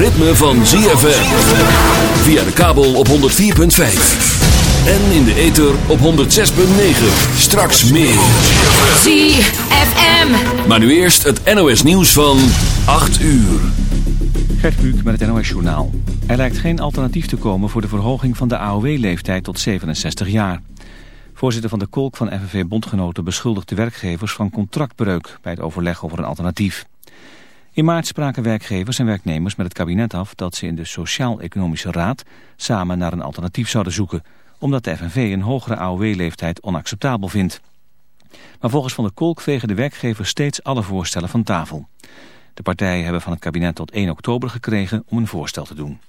ritme van ZFM. Via de kabel op 104.5. En in de ether op 106.9. Straks meer. ZFM. Maar nu eerst het NOS nieuws van 8 uur. Gert Kluk met het NOS journaal. Er lijkt geen alternatief te komen voor de verhoging van de AOW-leeftijd tot 67 jaar. Voorzitter van de Kolk van FNV Bondgenoten beschuldigt de werkgevers van contractbreuk... bij het overleg over een alternatief. In maart spraken werkgevers en werknemers met het kabinet af dat ze in de Sociaal-Economische Raad samen naar een alternatief zouden zoeken, omdat de FNV een hogere AOW-leeftijd onacceptabel vindt. Maar volgens Van der Kolk vegen de werkgevers steeds alle voorstellen van tafel. De partijen hebben van het kabinet tot 1 oktober gekregen om een voorstel te doen.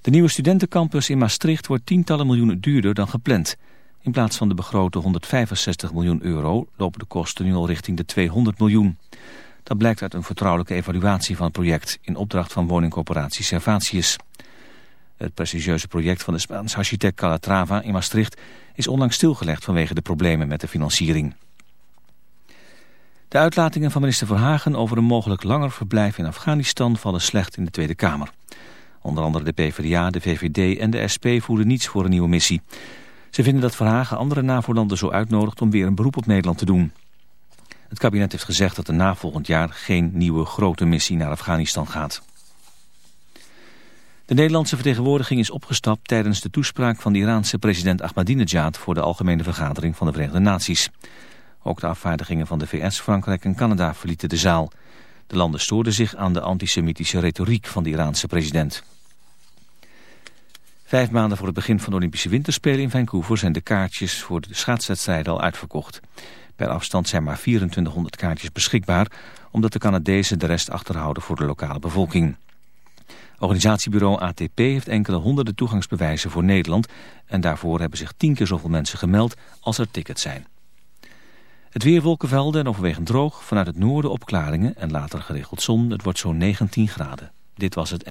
De nieuwe studentencampus in Maastricht wordt tientallen miljoenen duurder dan gepland. In plaats van de begrote 165 miljoen euro lopen de kosten nu al richting de 200 miljoen. Dat blijkt uit een vertrouwelijke evaluatie van het project in opdracht van woningcorporatie Servatius. Het prestigieuze project van de Spaanse architect Calatrava in Maastricht is onlangs stilgelegd vanwege de problemen met de financiering. De uitlatingen van minister Verhagen over een mogelijk langer verblijf in Afghanistan vallen slecht in de Tweede Kamer. Onder andere de PvdA, de VVD en de SP voeren niets voor een nieuwe missie. Ze vinden dat Verhagen andere NAVO-landen zo uitnodigt om weer een beroep op Nederland te doen. Het kabinet heeft gezegd dat er na volgend jaar geen nieuwe grote missie naar Afghanistan gaat. De Nederlandse vertegenwoordiging is opgestapt tijdens de toespraak van de Iraanse president Ahmadinejad voor de Algemene Vergadering van de Verenigde Naties. Ook de afvaardigingen van de VS, Frankrijk en Canada verlieten de zaal. De landen stoorden zich aan de antisemitische retoriek van de Iraanse president. Vijf maanden voor het begin van de Olympische Winterspelen in Vancouver zijn de kaartjes voor de schaatswedstrijden al uitverkocht. Per afstand zijn maar 2400 kaartjes beschikbaar... omdat de Canadezen de rest achterhouden voor de lokale bevolking. Organisatiebureau ATP heeft enkele honderden toegangsbewijzen voor Nederland... en daarvoor hebben zich tien keer zoveel mensen gemeld als er tickets zijn. Het weer wolkenvelden en overwegend droog. Vanuit het noorden opklaringen en later geregeld zon. Het wordt zo'n 19 graden. Dit was het.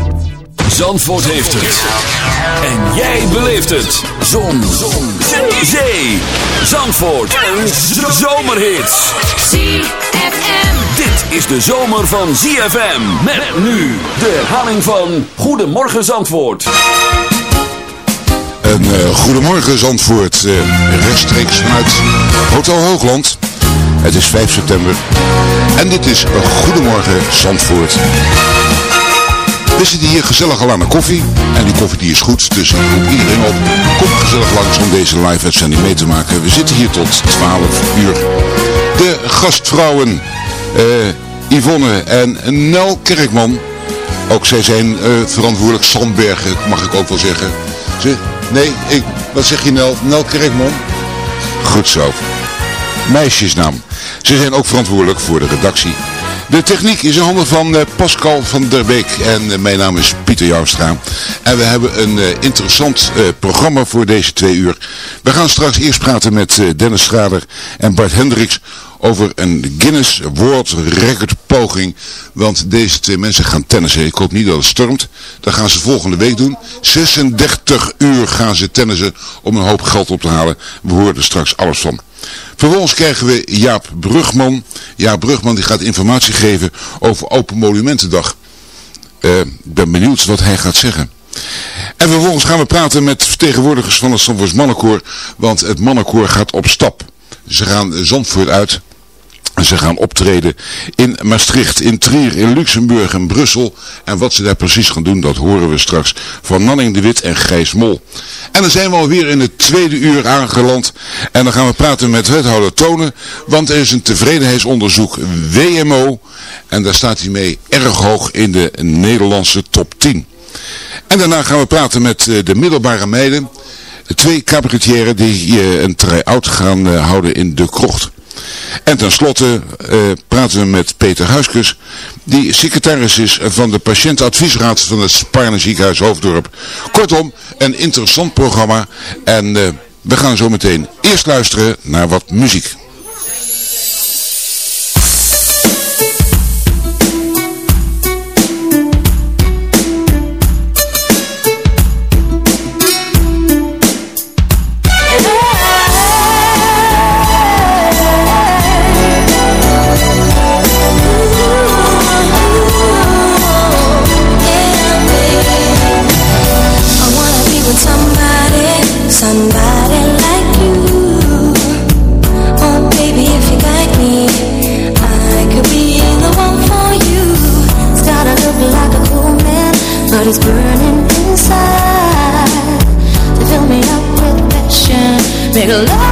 Zandvoort heeft het. En jij beleeft het. Zon. Zon. Zee. Zee. Zandvoort. Een zomerhit. ZFM. Dit is de zomer van ZFM. Met nu de herhaling van Goedemorgen Zandvoort. Een uh, goedemorgen Zandvoort, uh, rechtstreeks vanuit Hotel Hoogland. Het is 5 september en dit is Goedemorgen Zandvoort. We zitten hier gezellig al aan de koffie. En die koffie die is goed, dus ik roep iedereen op. Kom gezellig langs om deze live uitzending mee te maken. We zitten hier tot 12 uur. De gastvrouwen uh, Yvonne en Nel Kerkman. Ook zij zijn uh, verantwoordelijk. Sandbergen mag ik ook wel zeggen. Ze, nee, ik, wat zeg je Nel? Nel Kerkman? Goed zo. Meisjesnaam. Ze zijn ook verantwoordelijk voor de redactie. De techniek is in handen van uh, Pascal van der Beek en uh, mijn naam is Pieter Jouwstra. En we hebben een uh, interessant programma voor deze twee uur. We gaan straks eerst praten met Dennis Schrader en Bart Hendricks over een Guinness World Record poging. Want deze twee mensen gaan tennissen. Ik hoop niet dat het stormt. Dat gaan ze volgende week doen. 36 uur gaan ze tennissen om een hoop geld op te halen. We horen er straks alles van. Vervolgens krijgen we Jaap Brugman. Jaap Brugman die gaat informatie geven over Open Monumentendag. Uh, ik ben benieuwd wat hij gaat zeggen. En vervolgens gaan we praten met vertegenwoordigers van het Zandvoorts Mannenkoor. Want het Mannenkoor gaat op stap. Ze gaan Zandvoort uit. En ze gaan optreden in Maastricht, in Trier, in Luxemburg en Brussel. En wat ze daar precies gaan doen, dat horen we straks van Nanning de Wit en Gijs Mol. En dan zijn we alweer in het tweede uur aangeland. En dan gaan we praten met wethouder Tonen. Want er is een tevredenheidsonderzoek WMO. En daar staat hij mee erg hoog in de Nederlandse top 10. En daarna gaan we praten met de middelbare meiden. Twee cabaretieren die een try-out gaan houden in De Krocht. En tenslotte uh, praten we met Peter Huiskus, die secretaris is van de patiëntadviesraad van het Sparne ziekenhuis Hoofddorp. Kortom, een interessant programma en uh, we gaan zo meteen eerst luisteren naar wat muziek. Take a look.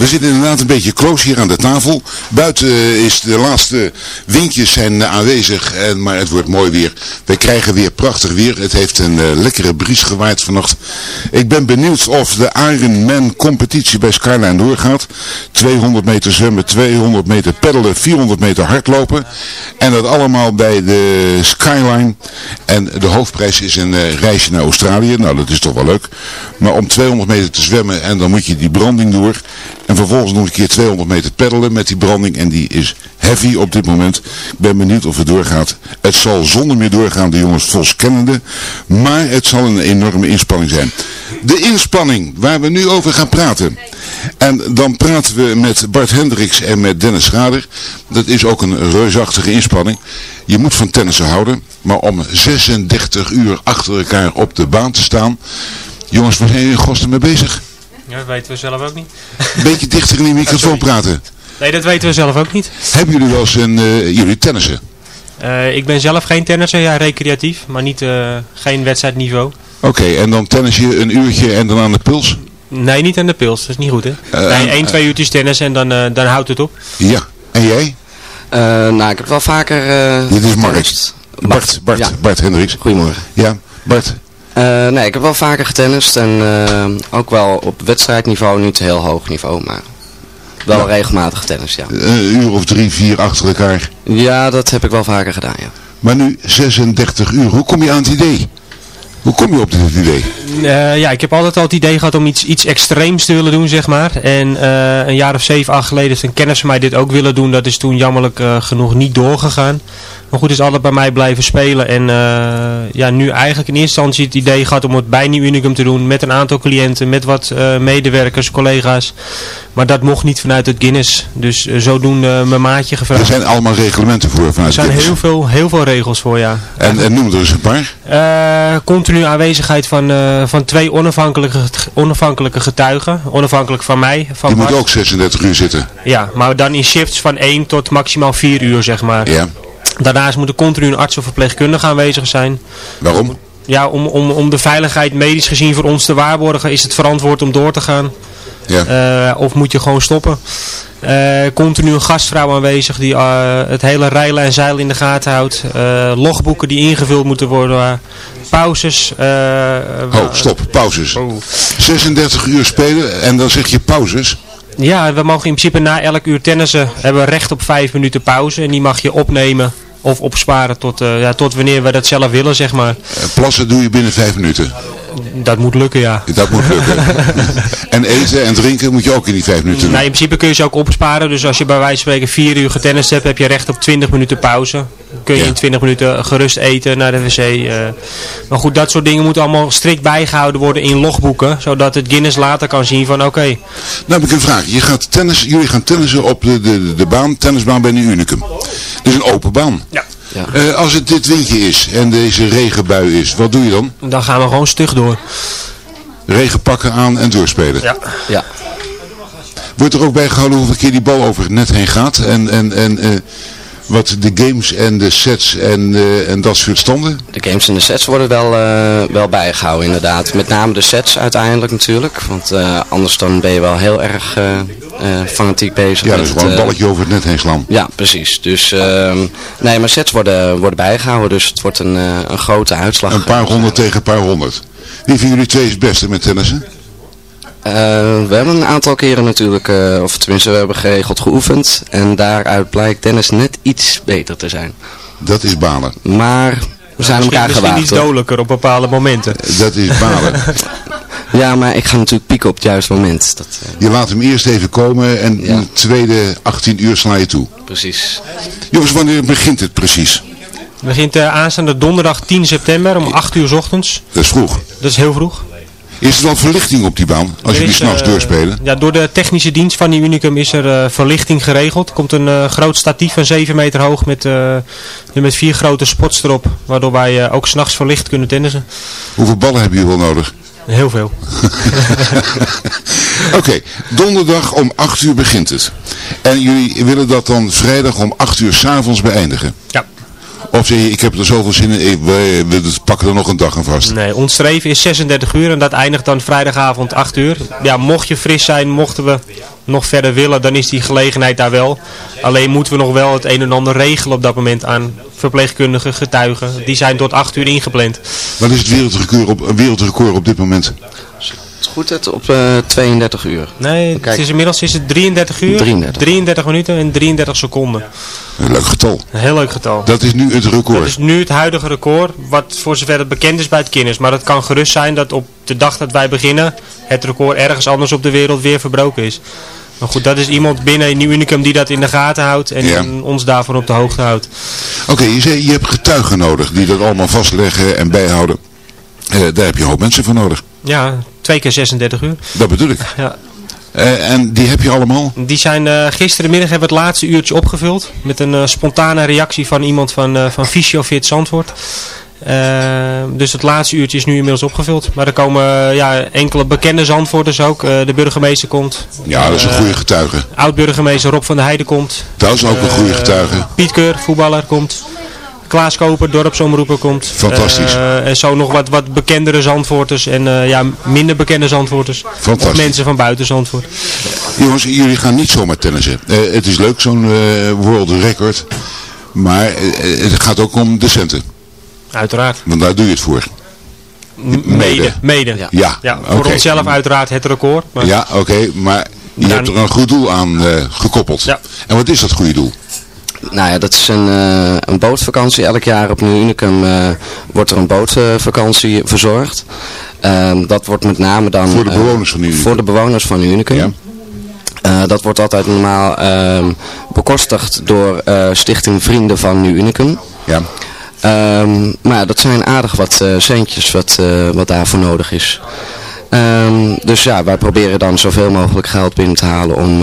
We zitten inderdaad een beetje close hier aan de tafel. Buiten eh, is de laatste windjes zijn eh, aanwezig, en, maar het wordt mooi weer. We krijgen weer prachtig weer. Het heeft een eh, lekkere bries gewaaid vannacht. Ik ben benieuwd of de Ironman competitie bij Skyline doorgaat. 200 meter zwemmen, 200 meter peddelen, 400 meter hardlopen. En dat allemaal bij de Skyline. En de hoofdprijs is een eh, reisje naar Australië. Nou, dat is toch wel leuk. Maar om 200 meter te zwemmen en dan moet je die branding door. En vervolgens nog een keer 200 meter peddelen met die branding. En die is heavy op dit moment. Ik ben benieuwd of het doorgaat. Het zal zonder meer doorgaan, de jongens Vos kennende. Maar het zal een enorme inspanning zijn. De inspanning waar we nu over gaan praten. En dan praten we met Bart Hendricks en met Dennis Schrader. Dat is ook een reusachtige inspanning. Je moet van tennissen houden. Maar om 36 uur achter elkaar op de baan te staan. Jongens, waar zijn jullie in godsnaam mee bezig? Ja, dat weten we zelf ook niet. Een beetje dichter in die microfoon praten. Nee, dat weten we zelf ook niet. Hebben jullie wel eens een, eh, jullie tennissen? Eh, ik ben zelf geen tennisser, ja, recreatief, maar niet, eh, geen wedstrijdniveau. Oké, en dan tennis je een uurtje en dan aan de puls? Nee, niet aan de pils, dat is niet goed hè. Nee, één, twee uurtjes tennis en dan, eh, dan houdt het op. Ja. En jij? Eh, nou, ik heb wel vaker... eh, Dit is Mark. getennist. Bart, Bart, Ja. Bart Hendricks. Goedemorgen. Ja, Bart. Eh, nee, ik heb wel vaker getennist en ook wel op wedstrijdniveau, niet heel hoog niveau, maar wel Ja. regelmatig getennist, ja. Een uur of drie, vier achter elkaar. Ja, dat heb ik wel vaker gedaan, ja. Maar nu 36 uur. Hoe kom je aan het idee? Hoe kom je op dit idee? Eh, ja, ik heb altijd al het idee gehad om iets, iets extreems te willen doen, zeg maar. En eh, een jaar of zeven, acht geleden is een kennis van mij dit ook willen doen. Dat is toen jammerlijk eh, genoeg niet doorgegaan. Maar goed, is altijd bij mij blijven spelen. En ja, nu eigenlijk in eerste instantie het idee gehad om het bij Nieuw Unicum te doen. Met een aantal cliënten, met wat medewerkers, collega's. Maar dat mocht niet vanuit het Guinness. Dus zodoende mijn maatje Er gevraagd. zijn allemaal reglementen voor Er vanuit zijn Guinness. heel veel, heel veel regels voor, ja. En, en noem er eens een paar. Continu aanwezigheid van, eh, van twee onafhankelijke, onafhankelijke getuigen. Onafhankelijk van mij. Van Die moet ook 36 uur zitten. Ja, maar dan in shifts van 1 tot maximaal 4 uur, zeg maar. Ja. Daarnaast moet er continu een arts of verpleegkundige aanwezig zijn. Waarom? Ja, om, om, om de veiligheid medisch gezien voor ons te waarborgen, is het verantwoord om door te gaan. Ja. Eh, of moet je gewoon stoppen. Eh, continu een gastvrouw aanwezig die eh, het hele rijlen en zeilen in de gaten houdt. Logboeken die ingevuld moeten worden. Pauzes. Oh, stop. Pauzes. Oh. 36 uur spelen en dan zeg je pauzes. Ja, we mogen in principe na elk uur tennissen hebben we recht op vijf minuten pauze. En die mag je opnemen of opsparen tot, eh, ja, tot wanneer we dat zelf willen, zeg maar. Eh, Plassen doe je binnen 5 minuten. Dat moet lukken, ja. Dat moet lukken. en eten en drinken moet je ook in die 5 minuten doen. Nou, in principe kun je ze ook opsparen. Dus als je bij wijze van spreken vier uur getennist hebt, heb je recht op 20 minuten pauze. Kun je Ja. in 20 minuten gerust eten naar de wc. eh. Maar goed, dat soort dingen moeten allemaal strikt bijgehouden worden in logboeken. Zodat het Guinness later kan zien van oké, Nou heb ik een vraag. Je gaat tennis, jullie gaan tennissen op de, de, de baan, tennisbaan bij de Unicum. Het is een open baan. Ja. Ja. Eh, als het dit windje is en deze regenbui is, wat doe je dan? dan gaan we gewoon stug door. Regenpakken aan en doorspelen. Ja. Ja. Wordt er ook bijgehouden hoeveel keer die bal over het net heen gaat? En, en, en eh, wat de games en de sets en, eh, en dat soort standen? De games en de sets worden wel, eh, wel bijgehouden inderdaad. Met name de sets uiteindelijk natuurlijk. Want eh, anders dan ben je wel heel erg fanatiek bezig. Ja, met dus het, gewoon een balletje over het net heen slaan. Ja, precies. Dus ehm, nee, maar sets worden, worden bijgehouden. Dus het wordt een, een grote uitslag. Een paar honderd tegen een paar honderd. Wie vinden jullie twee het beste met tennissen? Eh, we hebben een aantal keren natuurlijk, eh, of tenminste we hebben geregeld geoefend. En daaruit blijkt Dennis net iets beter te zijn. Dat is balen. Maar we zijn misschien, elkaar misschien gewaagd. iets hoor. dodelijker op bepaalde momenten. Dat is balen. Ja, maar ik ga natuurlijk pieken op het juiste moment. Dat, eh, Je laat hem eerst even komen en in de tweede 18 uur sla je toe. precies. Jongens, wanneer begint het precies? Het begint eh, aanstaande donderdag 10 september om 8 uur 's ochtends. Dat is vroeg. Dat is heel vroeg. Is er dan verlichting op die baan, als jullie s'nachts eh, doorspelen? Ja, door de technische dienst van die Unicum is er eh, verlichting geregeld. Er komt een eh, groot statief van 7 meter hoog met, met vier grote spots erop. Waardoor wij ook s'nachts verlicht kunnen tennissen. Hoeveel ballen hebben jullie wel nodig? Heel veel. Oké, donderdag om 8 uur begint het. En jullie willen dat dan vrijdag om 8 uur s'avonds beëindigen? Ja. Of zeg je, ik heb er zoveel zin in, ik- we, we pakken er nog een dag aan vast. Nee, ons streven is 36 uur en dat eindigt dan vrijdagavond 8 uur. Ja, mocht je fris zijn, mochten we nog verder willen, dan is die gelegenheid daar wel. Alleen moeten we nog wel het een en ander regelen op dat moment aan verpleegkundigen, getuigen. Die zijn tot 8 uur ingepland. Wat is het wereldrecord op, wereldrecord op dit moment? Het is goed het op eh, 32 uur. Nee, Kijk. het is inmiddels is het 33 uur, 33. 33 minuten en 33 seconden. Een leuk getal. Een heel leuk getal. Dat is nu het record. Dat is nu het huidige record, wat voor zover het bekend is bij het kennis. Maar het kan gerust zijn dat op de dag dat wij beginnen, het record ergens anders op de wereld weer verbroken is. Maar goed, dat is iemand binnen Nieuw Unicum die dat in de gaten houdt en Ja. ons daarvan op de hoogte houdt. Oké, je zei je hebt getuigen nodig die dat allemaal vastleggen en bijhouden. Eh, daar heb je een hoop mensen voor nodig. Ja, twee keer 36 uur. Dat bedoel ik. Ja. Eh, en die heb je allemaal? Die zijn eh, gisterenmiddag hebben we het laatste uurtje opgevuld. Met een eh, spontane reactie van iemand van, eh van Fysiofit Zandvoort. Eh, dus het laatste uurtje is nu inmiddels opgevuld. Maar er komen ja, enkele bekende Zandvoorters ook. De burgemeester komt. Ja, dat is een goede getuige. Oud-burgemeester Rob van der Heijden komt. Dat is ook een goede getuige. Piet Keur, voetballer, komt. Klaas Koper, dorpsomroeper, komt. Fantastisch. Eh, en zo nog wat, wat bekendere Zandvoorters en eh, ja, minder bekende Zandvoorters. Fantastisch. Of mensen van buiten Zandvoort. Jongens, jullie gaan niet zomaar tennissen. Eh, het is leuk, zo'n eh, world record. Maar het gaat ook om de centen. Uiteraard. Want daar doe je het voor. Mede. Mede. Ja, voor oké. onszelf uiteraard het record. Maar Ja, oké, maar je Ja, hebt er een goed doel aan eh, gekoppeld. Ja. En wat is dat goede doel? Nou ja, dat is een, eh, een bootvakantie. Elk jaar op Nieuw Unicum eh, wordt er een bootvakantie verzorgd. Ehm, dat wordt met name dan... Voor de eh, bewoners van Nieuw Unicum. Voor de bewoners van Nieuw Unicum. Ja. Dat wordt altijd normaal ehm, bekostigd door Stichting Vrienden van Nieuw Unicum. Ja. Ehm, maar ja, dat zijn aardig wat centjes wat, wat daarvoor nodig is. Dus ja, wij proberen dan zoveel mogelijk geld binnen te halen om,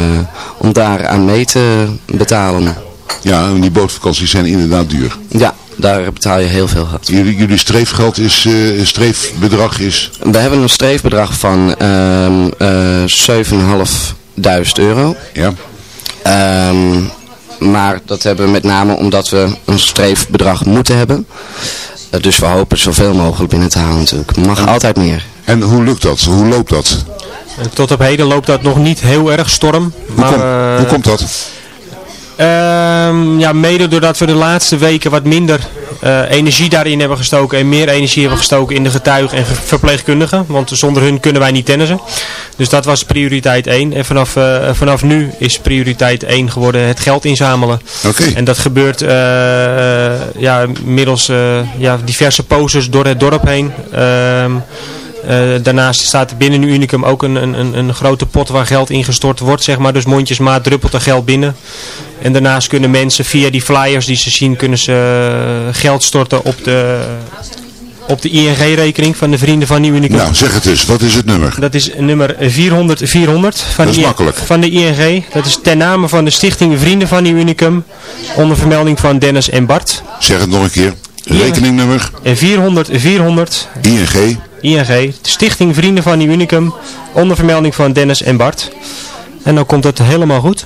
om daar aan mee te betalen. Ja, en die bootvakanties zijn inderdaad duur. Ja, daar betaal je heel veel geld. Jullie, jullie streefgeld is, eh, streefbedrag is... We hebben een streefbedrag van ehm eh 7.500 euro. Ja. Ehm, maar dat hebben we met name omdat we een streefbedrag moeten hebben. Eh, dus we hopen zoveel mogelijk binnen te halen natuurlijk. Mag altijd meer. En hoe lukt dat? Hoe loopt dat? tot op heden loopt dat nog niet heel erg storm. Hoe, maar, kom- hoe komt dat? Ehm, ja, mede doordat we de laatste weken wat minder eh, energie daarin hebben gestoken en meer energie hebben gestoken in de getuigen en ge- verpleegkundigen. Want zonder hun kunnen wij niet tennissen. Dus dat was prioriteit 1. En vanaf, eh, vanaf nu is prioriteit 1 geworden het geld inzamelen. Oké. En dat gebeurt eh, ja, middels ja, diverse posters door het dorp heen. Ehm, eh, daarnaast staat binnen Unicum ook een, een, een, grote pot waar geld ingestort wordt, zeg maar. Dus mondjesmaat druppelt er geld binnen. En daarnaast kunnen mensen via die flyers die ze zien, kunnen ze eh, geld storten op de, op de ING-rekening van de vrienden van Nieuw Unicum. Nou, zeg het eens. Wat is het nummer? Dat is nummer 400 400 van, van de ING. Dat is ten name van de stichting Vrienden van Nieuw Unicum. Onder vermelding van Dennis en Bart. Zeg het nog een keer. Rekeningnummer. En 400 400 ING. ING. Stichting Vrienden van Nieuw Unicum. Onder vermelding van Dennis en Bart. En dan komt het helemaal goed.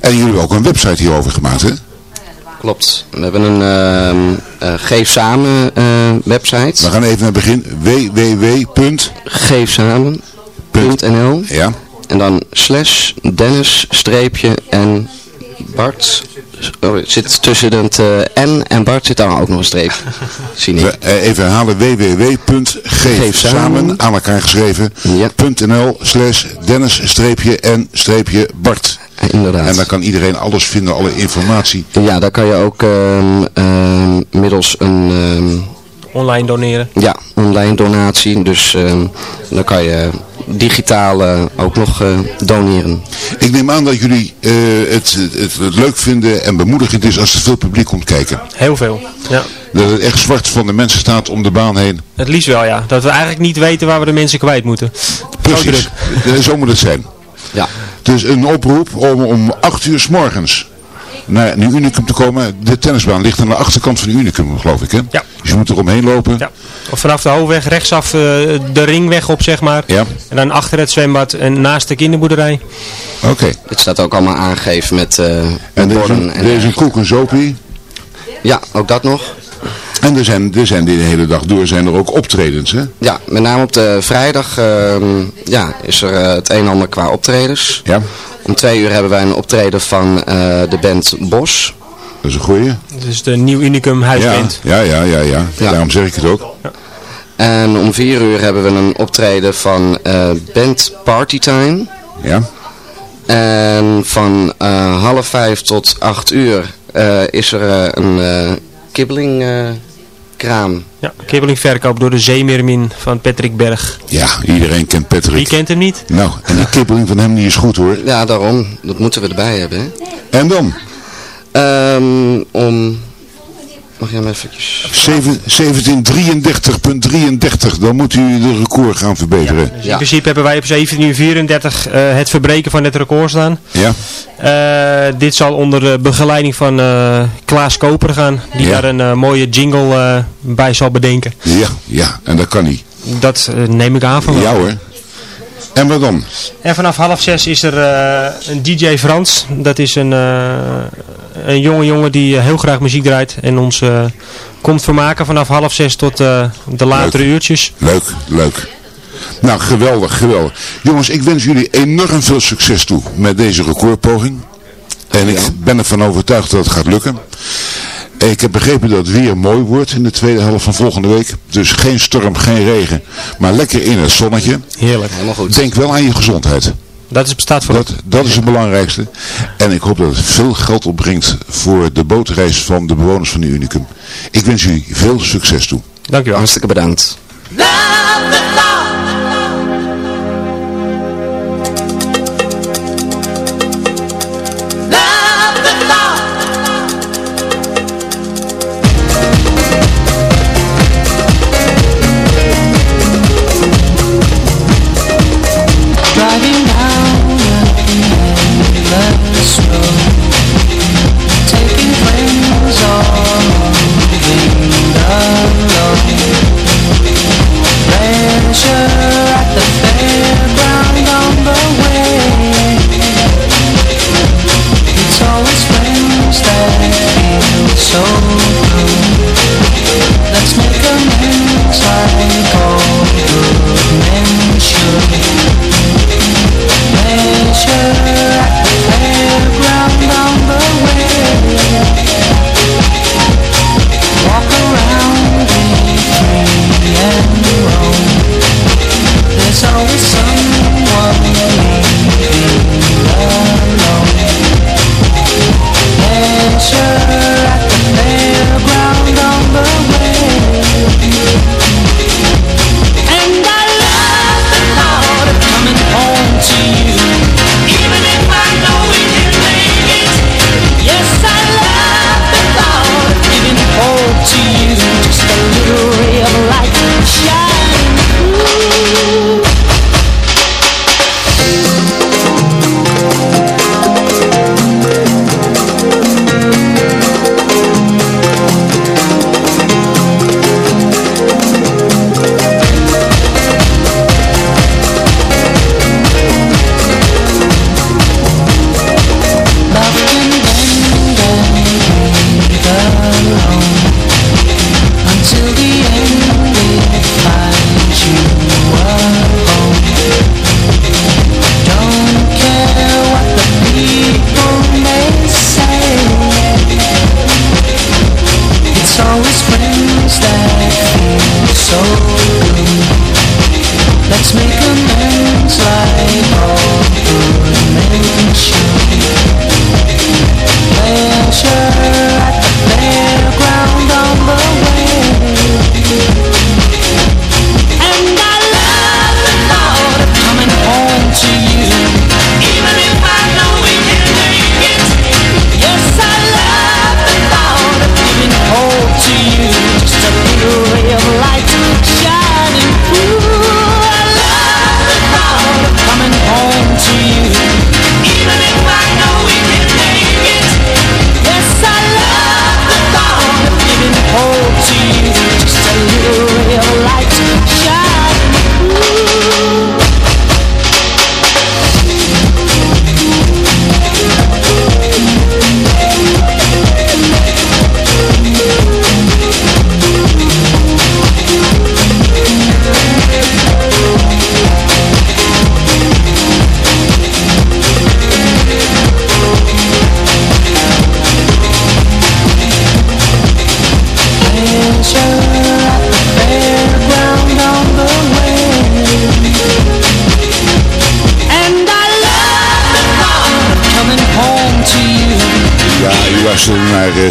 En jullie hebben ook een website hierover gemaakt, hè? Klopt. We hebben een ehm, eh, Geef Samen eh, website. We gaan even naar het begin. www.geefsamen.nl Ja. En dan slash Dennis streepje en Bart. Oh, het zit tussen het eh, N en Bart zit daar ook nog een streep. Zie We, niet. eh, even herhalen. www.geefsamen aan elkaar geschreven. .nl slash Dennis en streepje Bart. Inderdaad. En daar kan iedereen alles vinden, alle informatie. Ja, daar kan je ook ehm, ehm, middels een ehm, Online doneren. ja, online donatie. Dus ehm, dan kan je digitaal eh, ook nog eh, doneren. Ik neem aan dat jullie eh, het, het, het leuk vinden en bemoedigend is als er veel publiek komt kijken. Heel veel. Ja. Dat het echt zwart van de mensen staat om de baan heen. Het liefst wel, ja. Dat we eigenlijk niet weten waar we de mensen kwijt moeten. Precies. Zo moet het zijn. Ja. Dus een oproep om om 8 uur s morgens naar Nieuw Unicum te komen. De tennisbaan ligt aan de achterkant van de Unicum, geloof ik, hè? Ja. Dus je moet er omheen lopen. Ja. Of vanaf de hoofdweg rechtsaf eh, de ringweg op, zeg maar. Ja. En dan achter het zwembad en naast de kinderboerderij. Oké. Het staat ook allemaal aangegeven met, eh En met er is borden. een, en er is een koek en zopie. Ja, ook dat nog. En er zijn, er zijn de hele dag door zijn er ook optredens, hè? Ja, met name op de vrijdag ehm, ja, is er eh, het een en ander qua optredens. Ja. Om twee uur hebben wij een optreden van eh, de band Bos. Dat is een goeie. Dus de Nieuw Unicum Ja, huisband. ja, ja, ja, ja. Daarom zeg ik het ook. En om vier uur hebben we een optreden van eh, band Partytime. Ja. En van eh, half vijf tot acht uur eh, is er een eh kibbeling eh, kraam. Ja, kibbelingverkoop door de Zeemeermin van Patrick Berg. Ja, iedereen kent Patrick. Wie kent hem niet? Nou, en die kibbeling van hem die is goed hoor. Ja, daarom. Dat moeten we erbij hebben. Hè? En dan? Ehm, om... Mag jij hem eventjes... Zeven- 1733.33, dan moet u de record gaan verbeteren. Dus in principe hebben wij op 17 uur 34 eh, het verbreken van het record staan. Ja. Eh, dit zal onder de begeleiding van eh, Klaas Koper gaan. Die Ja. daar een mooie jingle eh, bij zal bedenken. Ja, ja, en dat kan niet. Dat neem ik aan van. Ja hoor. En wat dan? En vanaf half zes is er eh, een DJ Frans. Dat is een, eh, een jonge jongen die eh, heel graag muziek draait. En ons komt vermaken vanaf half zes tot de latere uurtjes. Leuk, leuk. Nou, geweldig, geweldig. Jongens, ik wens jullie enorm veel succes toe met deze recordpoging. En ik ben ervan overtuigd dat het gaat lukken. Ik heb begrepen dat het weer mooi wordt in de tweede helft van volgende week. Dus geen storm, geen regen, maar lekker in het zonnetje. Heerlijk. Helemaal goed. Denk wel aan je gezondheid. Dat is, bestaat voor Dat, dat is het belangrijkste. En ik hoop dat het veel geld opbrengt voor de bootreis van de bewoners van de Unicum. Ik wens jullie veel succes toe. Dankjewel. Hartstikke bedankt.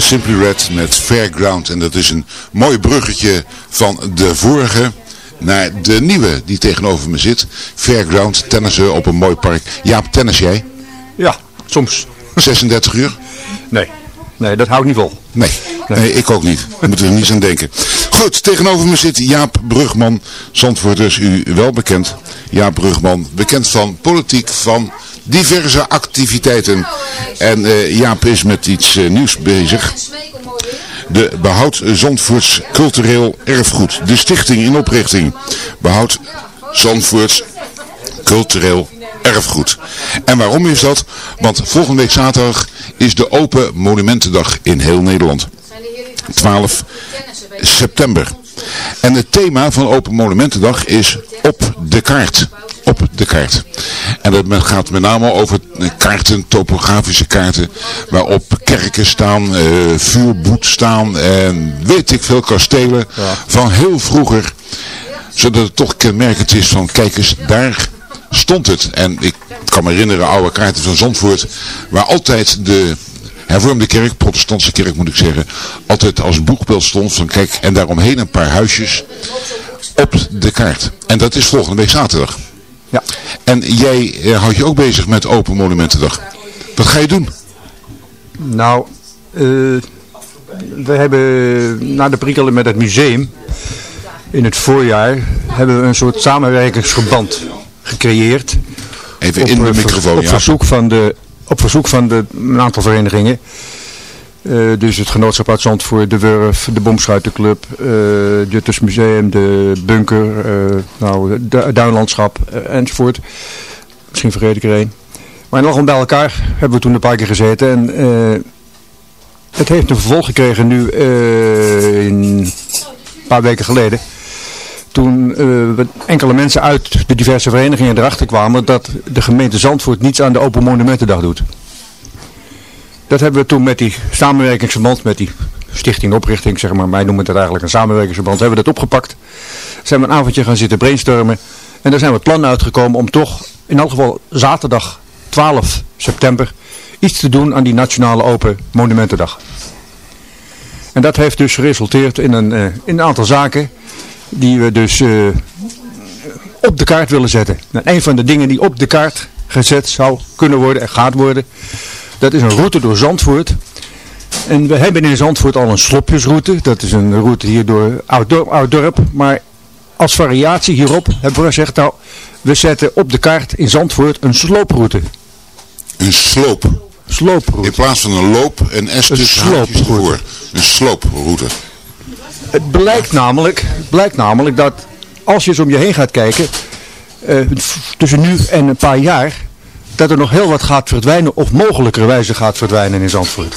Simply Red met Fairground. En dat is een mooi bruggetje van de vorige naar de nieuwe die tegenover me zit. Fairground, tennissen op een mooi park. Jaap, tennis jij? Ja, soms. 36 uur? Nee, nee dat hou ik niet vol. Nee, nee. ik ook niet. Daar moeten we niet eens aan denken. Goed, tegenover me zit Jaap Brugman. Zandvoort is u wel bekend. Jaap Brugman, bekend van politiek, van diverse activiteiten. En uh, Jaap is met iets uh, nieuws bezig. De Behoud Zandvoorts Cultureel Erfgoed. De stichting in oprichting. Behoud Zandvoorts Cultureel Erfgoed. En waarom is dat? Want volgende week zaterdag is de Open Monumentendag in heel Nederland. 12 september. En het thema van Open Monumentendag is op de kaart. Op de kaart. En dat gaat met name over kaarten, topografische kaarten, waarop kerken staan, uh, vuurboet staan en weet ik veel kastelen van heel vroeger. Zodat het toch kenmerkend is van, kijk eens, daar stond het. En ik kan me herinneren oude kaarten van Zandvoort, waar altijd de hervormde kerk, protestantse kerk moet ik zeggen, altijd als boegbeeld stond van kijk, en daaromheen een paar huisjes op de kaart. En dat is volgende week zaterdag. Ja. En jij eh, houdt je ook bezig met Open Monumentendag. Wat ga je doen? Nou, uh, we hebben na de prikkelen met het museum in het voorjaar hebben we een soort samenwerkingsverband gecreëerd. Even in de microfoon, op ja. verzoek van de op verzoek van de, een aantal verenigingen. Uh, dus het Genootschap uit Zandvoort, de Wurf, de Bomschuitenclub, het Jutters Museum, de Bunker, uh, nou, Duinlandschap enzovoort. Misschien vergeet ik er één. Maar in bij elkaar hebben we toen een paar keer gezeten. En het heeft een vervolg gekregen nu een paar weken geleden toen enkele mensen uit de diverse verenigingen erachter kwamen dat de gemeente Zandvoort niets aan de Open Monumentendag doet. Dat hebben we toen met die samenwerkingsverband, met die stichting oprichting, zeg maar, wij noemen het eigenlijk een samenwerkingsverband, hebben we dat opgepakt. Zijn we een avondje gaan zitten brainstormen en daar zijn we het plan uitgekomen om toch in elk geval zaterdag 12 september iets te doen aan die Nationale Open Monumentendag. En dat heeft dus geresulteerd in een, uh, in een aantal zaken die we dus uh, op de kaart willen zetten. Nou, een van de dingen die op de kaart gezet zou kunnen worden en gaat worden, dat is een route door Zandvoort. En we hebben in Zandvoort al een slopjesroute, dat is een route hier door Ouddorp, maar als variatie hierop hebben we gezegd, nou, we zetten op de kaart in Zandvoort een slooproute. Een sloop? Slooproute. In plaats van een loop, een S tussen slooproute. Een slooproute. Het blijkt namelijk, blijkt namelijk dat als je eens om je heen gaat kijken, uh, tussen nu en een paar jaar, dat er nog heel wat gaat verdwijnen of mogelijkerwijze gaat verdwijnen in Zandvoort.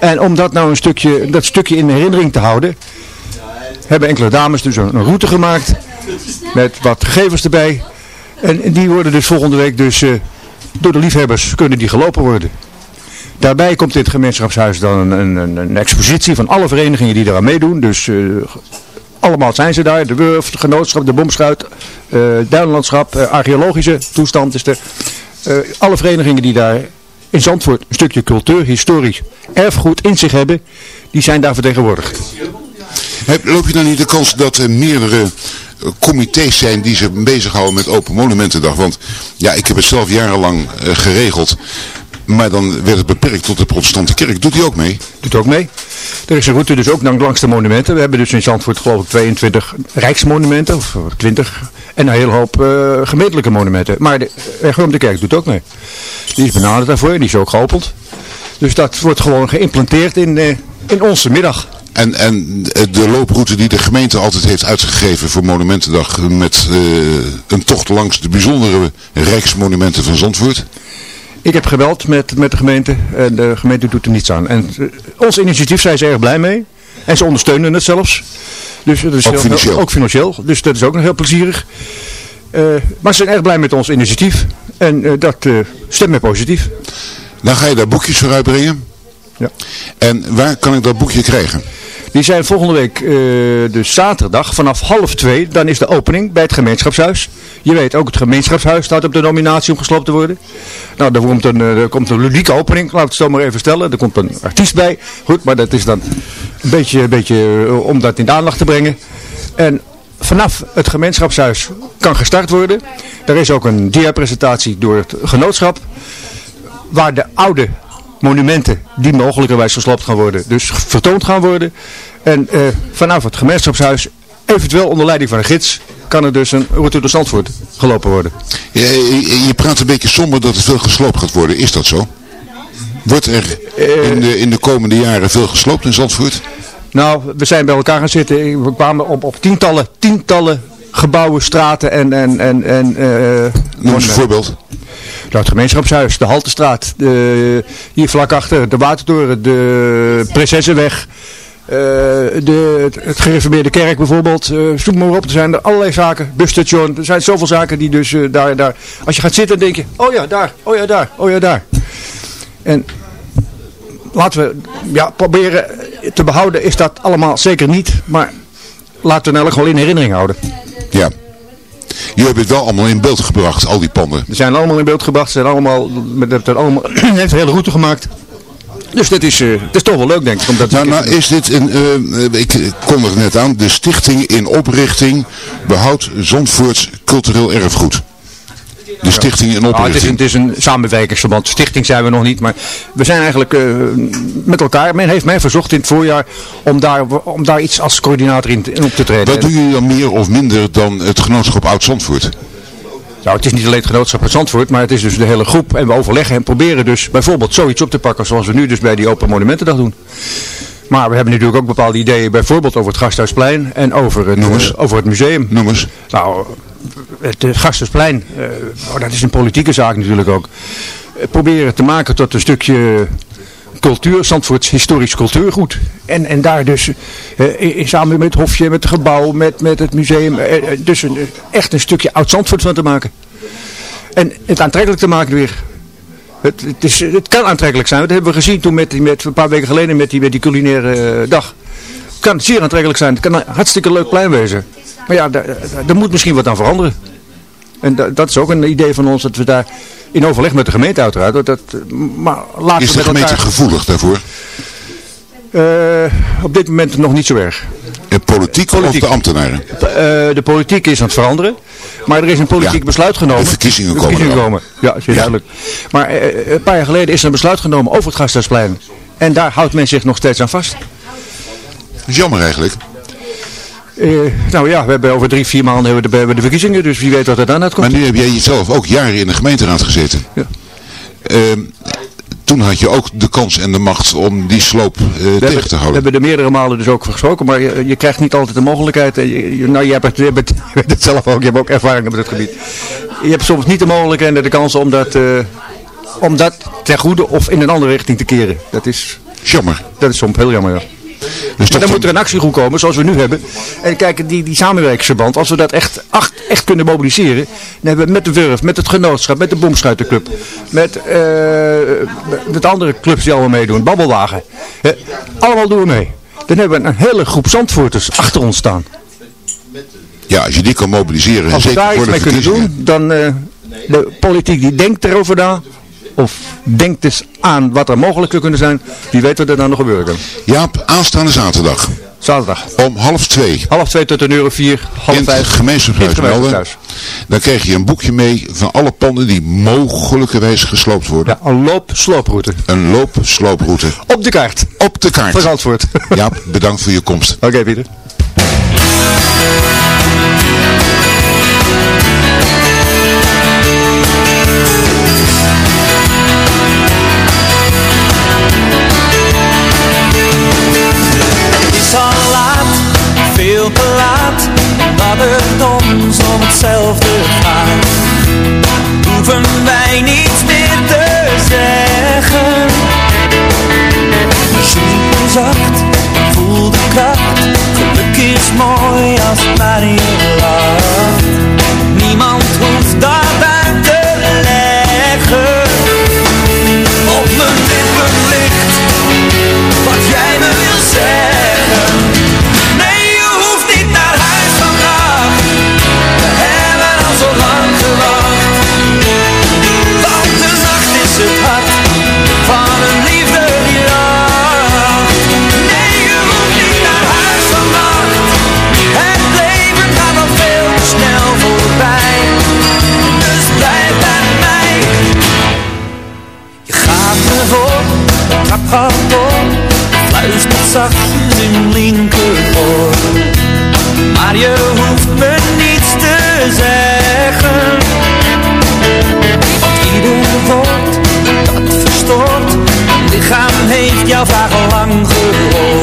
En om dat nou een stukje, dat stukje in herinnering te houden, hebben enkele dames dus een, route gemaakt met wat gegevens erbij. En die worden dus volgende week dus uh, door de liefhebbers kunnen die gelopen worden. Daarbij komt het gemeenschapshuis dan een, een, een expositie van alle verenigingen die eraan meedoen. Dus uh, allemaal zijn ze daar. De Wurf, de Genootschap, de Bomschuit, uh, Duinlandschap, uh, archeologische toestand is er. alle verenigingen die daar in Zandvoort een stukje cultuur, historisch erfgoed in zich hebben, die zijn daar vertegenwoordigd. Loop je dan niet de kans dat er meerdere comité's zijn die zich bezighouden met Open Monumentendag? Want ja, ik heb het zelf jarenlang geregeld. Maar dan werd het beperkt tot de protestante kerk. Doet hij ook mee? Doet ook mee. Er is een route dus ook langs de monumenten. We hebben dus in Zandvoort geloof ik 22 rijksmonumenten, of 20. En een hele hoop uh, gemeentelijke monumenten. Maar de hervormde kerk doet ook mee. Die is benaderd daarvoor, die is ook geopend. Dus dat wordt gewoon geïmplanteerd in, uh, in onze middag. En, en de looproute die de gemeente altijd heeft uitgegeven voor Monumentendag met uh, een tocht langs de bijzondere rijksmonumenten van Zandvoort? Ik heb gebeld met, met de gemeente en de gemeente doet er niets aan. En uh, ons initiatief zijn ze erg blij mee. En ze ondersteunen het zelfs. Dus dat is ook, heel, financieel. ook financieel. Dus dat is ook nog heel plezierig. Uh, maar ze zijn erg blij met ons initiatief. En uh, dat stemt mij positief. Dan ga je daar boekjes voor uitbrengen. Ja. En waar kan ik dat boekje krijgen? Die zijn volgende week, dus zaterdag, vanaf half twee, dan is de opening bij het gemeenschapshuis. Je weet ook, het gemeenschapshuis staat op de nominatie om gesloopt te worden. Nou, er komt een, er komt een ludieke opening, laat ik het zo maar even stellen. Er komt een artiest bij. Goed, maar dat is dan een beetje, een beetje om dat in de aandacht te brengen. En vanaf het gemeenschapshuis kan gestart worden. Er is ook een dia-presentatie door het genootschap. Waar de oude monumenten die mogelijkerwijs gesloopt gaan worden. Dus vertoond gaan worden. En uh, vanaf het gemeenschapshuis, eventueel onder leiding van een gids, kan er dus een route door Zandvoort gelopen worden. Ja, je, praat een beetje somber dat er veel gesloopt gaat worden. Is dat zo? Wordt er in de, in de komende jaren veel gesloopt in Zandvoort? Nou, we zijn bij elkaar gaan zitten. We kwamen op, op tientallen, tientallen gebouwen, straten en... en, en, en uh, Noem eens een voorbeeld. Nou, het gemeenschapshuis, de Haltestraat, de, hier vlak achter, de Watertoren, de Prinsessenweg, uh, de, het gereformeerde kerk bijvoorbeeld, uh, zoek maar op, er zijn er allerlei zaken, busstation, er zijn zoveel zaken die dus uh, daar, daar, als je gaat zitten denk je, oh ja, daar, oh ja, daar, oh ja, daar. En laten we ja, proberen te behouden is dat allemaal zeker niet, maar laten we het gewoon in herinnering houden. Ja. Je hebt het wel allemaal in beeld gebracht, al die panden. Ze zijn allemaal in beeld gebracht. Ze zijn allemaal, met, het allemaal, heeft een hele route gemaakt. Dus dat is, uh, dat is toch wel leuk, denk ik. Omdat nou, nou is dit een, uh, ik kom er net aan, de stichting in oprichting behoud Zandvoorts cultureel erfgoed. De stichting in oprichting. Ah, het, is een, het is een samenwerkingsverband. Stichting zijn we nog niet, maar we zijn eigenlijk uh, met elkaar. Men heeft mij verzocht in het voorjaar om daar, om daar iets als coördinator in, in op te treden. Wat doe je dan meer of minder dan het genootschap Oud-Zandvoort? Nou, het is niet alleen het genootschap uit Zandvoort, maar het is dus de hele groep. En we overleggen en proberen dus bijvoorbeeld zoiets op te pakken zoals we nu dus bij die Open Monumentendag doen. Maar we hebben natuurlijk ook bepaalde ideeën, bijvoorbeeld over het Gasthuisplein en over het, uh, over het museum. Noem eens. Nou, het Gasthuisplein, uh, oh, dat is een politieke zaak natuurlijk ook. Uh, proberen te maken tot een stukje cultuur, Zandvoorts historisch cultuurgoed. En, en daar dus uh, samen met het hofje, met het gebouw, met, met het museum, dus een, echt een stukje oud Zandvoort van te maken. En het aantrekkelijk te maken weer. Het, het, is, het kan aantrekkelijk zijn, dat hebben we gezien toen met, met een paar weken geleden met die, met die culinaire dag. Het kan zeer aantrekkelijk zijn, het kan een hartstikke leuk plein wezen. Maar ja, daar moet misschien wat aan veranderen. En dat, dat is ook een idee van ons, dat we daar in overleg met de gemeente uiteraard. Dat, maar laten is de met gemeente elkaar... gevoelig daarvoor? Uh, op dit moment nog niet zo erg. De politiek, politiek. of de ambtenaren? Uh, de politiek is aan het veranderen. Maar er is een politiek ja, besluit genomen. De verkiezingen, de verkiezingen komen. komen. Ja, duidelijk. Maar uh, een paar jaar geleden is er een besluit genomen over het Gasthuisplein. En daar houdt men zich nog steeds aan vast. Dat is jammer eigenlijk. Uh, nou ja, we hebben over drie, vier maanden hebben we, de, verkiezingen, dus wie weet wat er dan uitkomt. Maar nu heb jij jezelf ook jaren in de gemeenteraad gezeten. Ja. Uh, toen had je ook de kans en de macht om die sloop uh, tegen hebben, te houden. We hebben er meerdere malen dus ook gesproken, maar je, je krijgt niet altijd de mogelijkheid. Je, je, nou, je hebt, het, je, hebt het, je weet het zelf ook, je hebt ook ervaring op het gebied. Je hebt soms niet de mogelijkheid en de kans om dat, om dat ter goede of in een andere richting te keren. Dat is jammer. Dat is soms heel jammer, ja. Dus maar dan moet er een actiegroep komen, zoals we nu hebben. En kijk, die, die samenwerkingsverband, als we dat echt, echt, echt kunnen mobiliseren. Dan hebben we met de Wurf, met het Genootschap, met de Bomschuitenclub. Met, uh, met andere clubs die allemaal meedoen, Babbelwagen. Uh, allemaal doen we mee. Dan hebben we een hele groep Zandvoorters achter ons staan. Ja, als je die kan mobiliseren. Als we zeker daar iets mee kunnen doen, dan uh, de politiek die denkt erover na of denkt eens aan wat er mogelijk zou kunnen zijn. Wie weet wat er dan nog gebeuren kan. Jaap, aanstaande zaterdag. Zaterdag. Om half twee. Half twee tot een uur vier. Half in vijf. het gemeenschapshuis melden. Dan krijg je een boekje mee van alle panden die mogelijkerwijs gesloopt worden. Ja, een loop-slooproute. Een loop-slooproute. Op de kaart. Op de kaart. Van Zandvoort. Jaap, bedankt voor je komst. Oké, okay, Pieter. Veel te laat het ons om hetzelfde gaat Hoeven wij niets meer te zeggen. Zoek zacht, voel de kracht. Geluk is mooi als het naar jouw vraag al lang gehoord.